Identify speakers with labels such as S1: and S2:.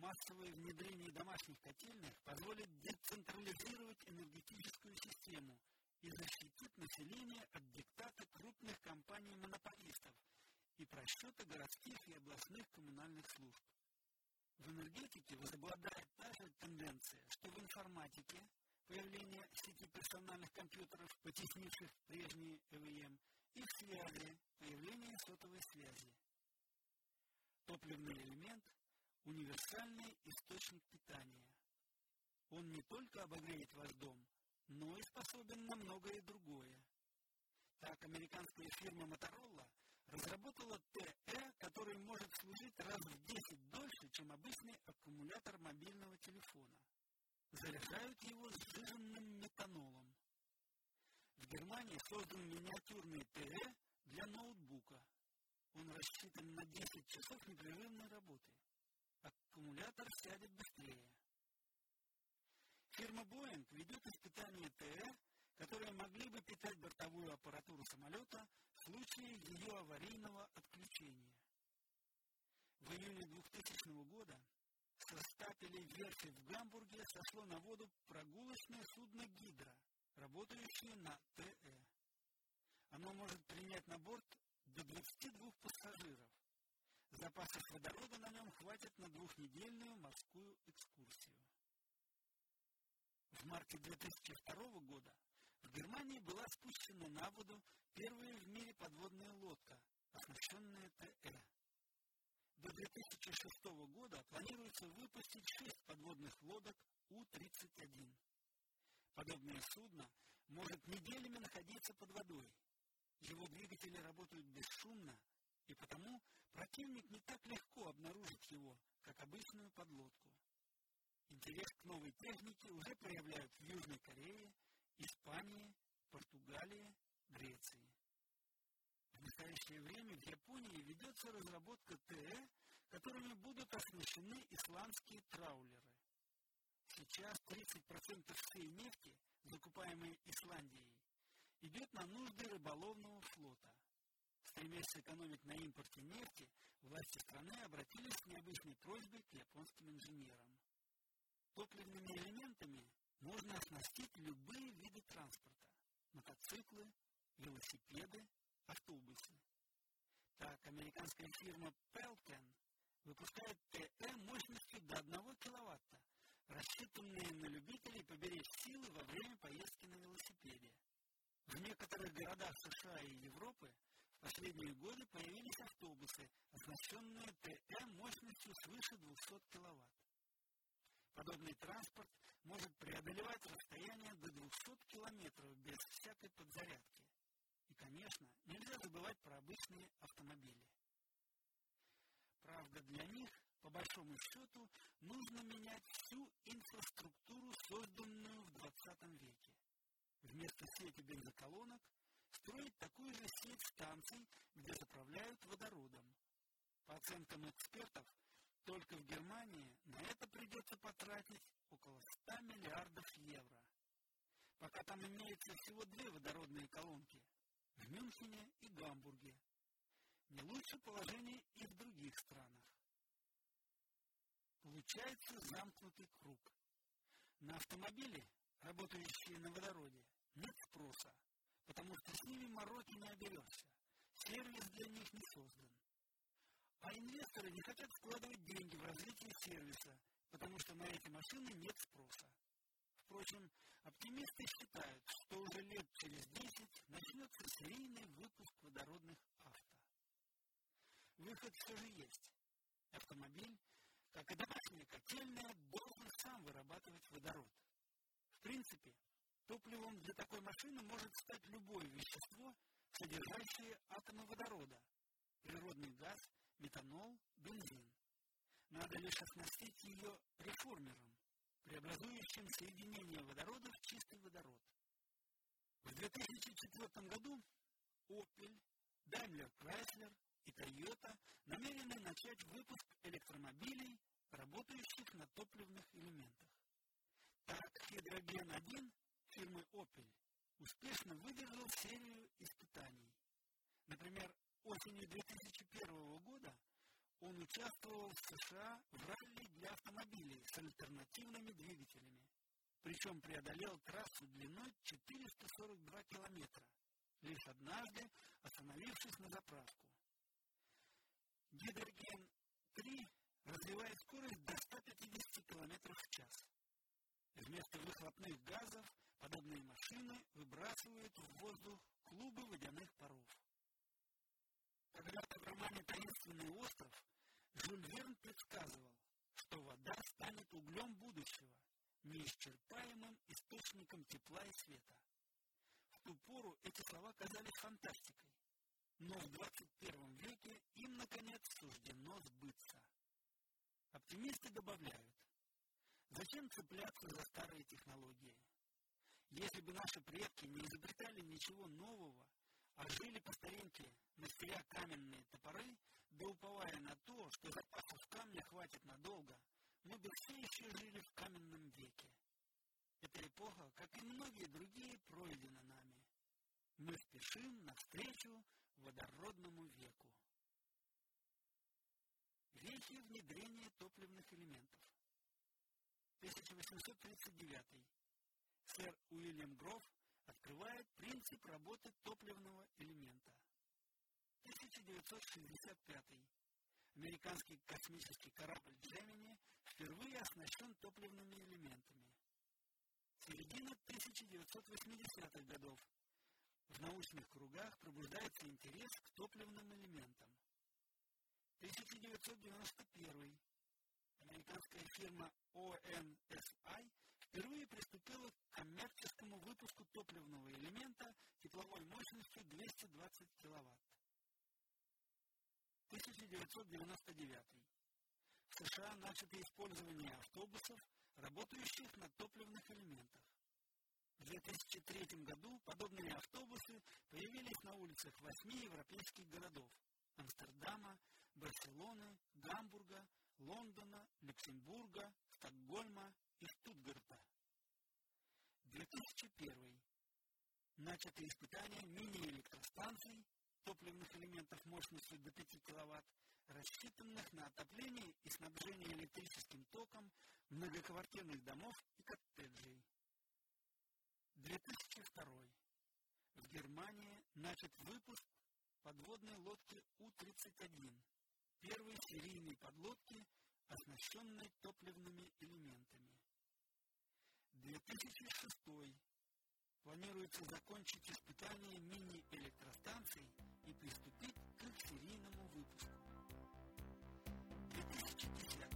S1: массовое внедрение домашних котельных позволит децентрализировать энергетическую систему и защитит население от диктата крупных компаний-монополистов и просчета городских и областных коммунальных служб. В энергетике возобладает та же тенденция, что в информатике появление сети персональных компьютеров, потеснивших прежние ЭВМ, и в связи появление сотовой связи. Топливный элемент – универсальный источник питания. Он не только обогреет ваш дом, но и способен на многое другое. Так, американская фирма Motorola разработала ТЭ, который может служить раз в 10 дольше, чем обычный аккумулятор мобильного телефона. Заряжают его сжиженным метанолом. В Германии создан миниатюрный ТЭ для ноутбука – он рассчитан на 10 часов непрерывной работы. Аккумулятор сядет быстрее. Фирма Boeing ведет испытания ТЭ, которые могли бы питать бортовую аппаратуру самолета в случае ее аварийного отключения. В июне 2000 года со стапелей верфи в Гамбурге сошло на воду прогулочное судно «Гидра», работающее на ТЭ. Оно может принять на борт до 22 пассажиров. Запасов водорода на нем хватит на двухнедельную морскую экскурсию. В марте 2002 года в Германии была спущена на воду первая в мире подводная лодка, оснащенная ТЭ. До 2006 года планируется выпустить шесть подводных лодок У-31. Подобное судно может неделями находиться под водой, его двигатели работают бесшумно, и потому противник не так легко обнаружит его, как обычную подлодку. Интерес к новой технике уже проявляют в Южной Корее, Испании, Португалии, Греции. В настоящее время в Японии ведется разработка ТЭ, которыми будут оснащены исландские траулеры. Сейчас 30% всей нефти, закупаемой Исландией, идет на нужды рыболовного флота. Стремясь сэкономить на импорте нефти, власти страны обратились с необычной просьбой к японским инженерам. Топливными элементами можно оснастить любые виды транспорта – мотоциклы, велосипеды, автобусы. Так, американская фирма Pelton выпускает ТЭ мощностью до 1 киловатта, рассчитанные на любителей поберечь силы во время поездки на велосипеде. В некоторых городах США и Европы последние годы появились автобусы, оснащенные ТЭ мощностью свыше 200 кВт. Подобный транспорт может преодолевать расстояние до 200 км без всякой подзарядки. И, конечно, нельзя забывать про обычные автомобили. Правда, для них, по большому счету, нужно менять всю инфраструктуру, созданную в 20 веке вместо сети бензоколонок строить такую же сеть станций, где заправляют водородом. По оценкам экспертов, только в Германии на это придется потратить около 100 миллиардов евро. Пока там имеется всего две водородные колонки – в Мюнхене и Гамбурге. Не лучше положение и в других странах. Получается замкнутый круг. На автомобиле работающие на водороде, нет спроса, потому что с ними мороки не оберешься. Сервис для них не создан. А инвесторы не хотят вкладывать деньги в развитие сервиса, потому что на эти машины нет спроса. Впрочем, оптимисты считают, что уже лет через 10 начнется серийный выпуск водородных авто. Выход все же есть. Автомобиль, как и домашняя котельная, должен сам вырабатывать водород. В принципе, топливом для такой машины может стать любое вещество, содержащее атомы водорода, природный газ, метанол, бензин. Надо лишь оснастить ее реформером, преобразующим соединение водорода в чистый водород. В 2004 году Opel, Daimler Chrysler и Toyota намерены начать выпуск электромобилей, работающих на топливных элементах. Так, Хидроген-1 фирмы Opel успешно выдержал серию испытаний. Например, осенью 2001 года он участвовал в США в ралли для автомобилей с альтернативными двигателями, причем преодолел трассу длиной 442 километра, лишь однажды остановившись на заправку. Гидроген-3 развивает скорость до 150 км в час. Вместо выхлопных газов Романе «Таинственный остров» Жюль Верн предсказывал, что вода станет углем будущего, неисчерпаемым источником тепла и света. В ту пору эти слова казались фантастикой, но в 21 веке им, наконец, суждено сбыться. Оптимисты добавляют, зачем цепляться за старые технологии? Если бы наши предки не а жили по старинке, мастеря каменные топоры, да уповая на то, что запасов камня хватит надолго, мы бы все еще жили в каменном веке. Эта эпоха, как и многие другие, пройдена нами. Мы спешим навстречу водородному веку. Вехи внедрения топливных элементов. 1839. Сэр Уильям Гроф открывает принцип работы топливного. 1965. Американский космический корабль «Джемини» впервые оснащен топливными элементами. Середина 1980-х годов. В научных кругах пробуждается интерес к топливным элементам. 1991. Американская фирма ONSI впервые приступила к коммерческому выпуску топливного элемента тепловой мощностью 220 кВт. 1999. В США начато использование автобусов, работающих на топливных элементах. В 2003 году подобные автобусы появились на улицах восьми европейских городов – Амстердама, Барселоны, Гамбурга, Лондона, Люксембурга, Стокгольма и Штутгарта. 2001. Начато испытание мини-электростанций, топливных элементов мощностью до 5 кВт, рассчитанных на отопление и снабжение электрическим током многоквартирных домов и коттеджей. 2002. В Германии начат выпуск подводной лодки У-31, первой серийной подлодки, оснащенной топливными элементами. 2006. Планируется закончить испытание мини-электростанций и приступить к их серийному выпуску. 2010.